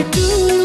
To. do